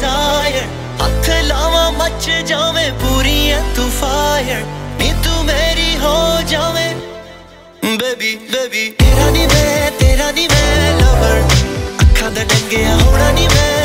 Fire ਨੀ ਲਾਵਾਂ, ਮੱਚ ਜਾਵੇਂ, ਪੂਰੀ ਹੈ ਤੂੰ ਫਾਇਰ ਤੂੰ ਮੇਰੀ ਹੋ ਜਾਵੇਂ। ਬੇਬੀ ਬੇਬੀ ਤੇਰਾ ਨਹੀਂ ਮੈਂ, ਤੇਰਾ ਨਹੀਂ ਮੈਂ ਲਵਰ ਅੱਖਾਂ ਦਾ ਡੰਗਿਆ ਹੋਣਾ ਨੀ ਮੈਂ।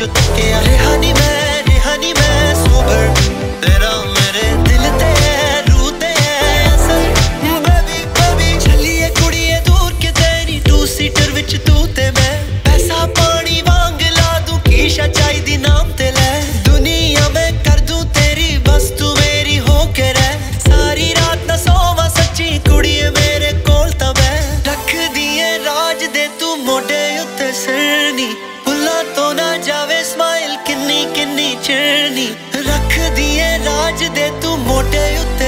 जो तके आ रिहानी मैं रिहानी मैं सोबर तेरा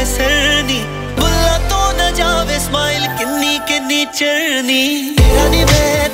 ਜਾਵੇ ਸਰਨੀ ਬੁੱਲਾ ਤੋਂ ਨਾ ਜਾਵੇ ਸਮਾਈਲ ਕਿੰਨੀ ਕਿੰਨੀ ਚਰਨੀ ਤੇਰਾ ਨਹੀਂ ਮੈਂ